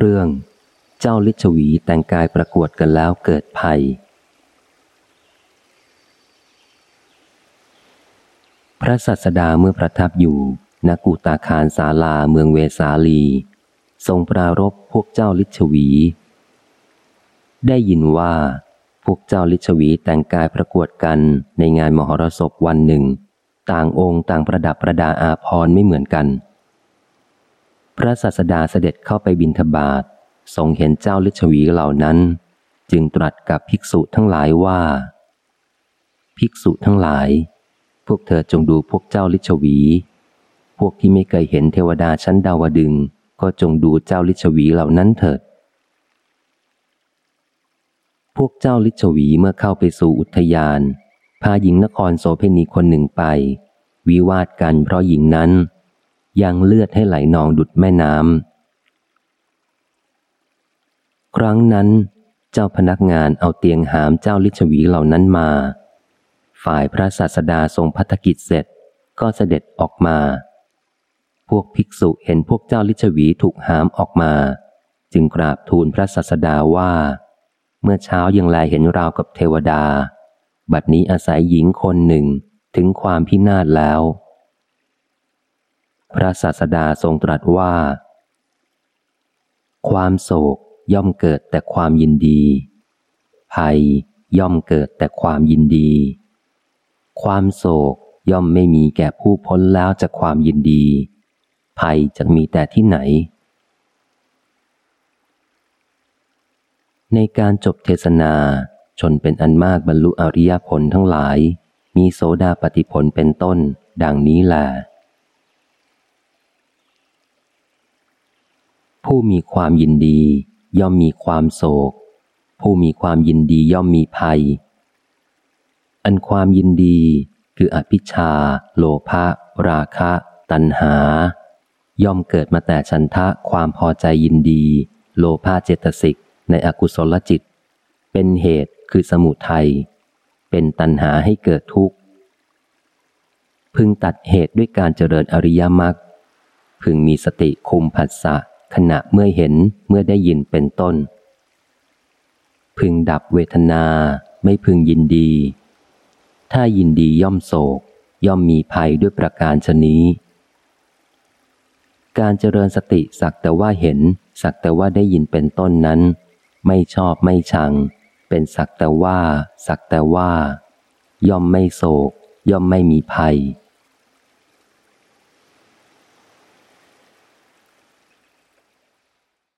เรื่อง เจ้าลิชวีแต่งกายประกวดกันแล้วเกิดภัย พระสัสดาเมื่อประทับอยู่ณกุตาคารศาลาเมืองเวสาลี ทรงปรารบพวกเจ้าลิชวี ได้ยินว่า พวกเจ้าลิชวีแต่งกายประกวดกันในงานมหรสพวันหนึ่ง ต่างองค์ต่างประดับประดาอาพรไม่เหมือนกัน พระสัสดาเสด็จเข้าไปบินทบาททรงเห็นเจ้าลิชวีเหล่านั้น จึงตรัสกับภิกษุทั้งหลายว่า ภิกษุทั้งหลาย พวกเธอจงดูพวกเจ้าลิชวี พวกที่ไม่เคยเห็นเทวดาชั้นดาวดึง ก็จงดูเจ้าลิชวีเหล่านั้นเถิด พวกเจ้าลิชวีเมื่อเข้าไปสู่อุทยาน พาหญิงนครโสเพณีคนหนึ่งไป วิวาทกันเพราะหญิงนั้น ยังเลือดให้ไหลนองดุดแม่น้ำ ครั้งนั้นเจ้าพนักงานเอาเตียงหามเจ้าลิชวีเหล่านั้นมา ฝ่ายพระศาสดาทรงพัฒกิจเสร็จก็เสด็จออกมา พวกภิกษุเห็นพวกเจ้าลิชวีถูกหามออกมา จึงกราบทูลพระศาสดาว่า เมื่อเช้ายังแลเห็นราวกับเทวดา บัดนี้อาศัยหญิงคนหนึ่งถึงความพินาศแล้ว พระศาสดาทรงตรัสว่า ความโศกย่อมเกิดแต่ความยินดี ภัยย่อมเกิดแต่ความยินดี ความโศกย่อมไม่มีแก่ผู้พ้นแล้วจากความยินดี ภัยจะมีแต่ที่ไหน ในการจบเทศนาชนเป็นอันมากบรรลุอริยผลทั้งหลาย มีโสดาปฏิผลเป็นต้น ดังนี้แหละ ผู้มีความยินดี ย่อมมีความโศก ผู้มีความยินดีย่อมมีภัย อันความยินดี คืออภิชา โลภะราคะ ตัณหา ย่อมเกิดมาแต่ฉันทะความพอใจยินดี โลภะเจตสิกในอกุศลจิต เป็นเหตุคือสมุทัยเป็นตัณหาให้เกิดทุกข์ พึงตัดเหตุด้วยการเจริญอริยมรรคพึงมีสติคุมผัสสะ ขณะเมื่อเห็นเมื่อได้ยินเป็นต้น พึงดับเวทนาไม่พึงยินดี ถ้ายินดีย่อมโศก ย่อมมีภัยด้วยประการชนี้ การเจริญสติสักแต่ว่าเห็น สักแต่ว่าได้ยินเป็นต้นนั้น ไม่ชอบไม่ชัง เป็นสักแต่ว่า สักแต่ว่า ย่อมไม่โศก ย่อมไม่มีภัย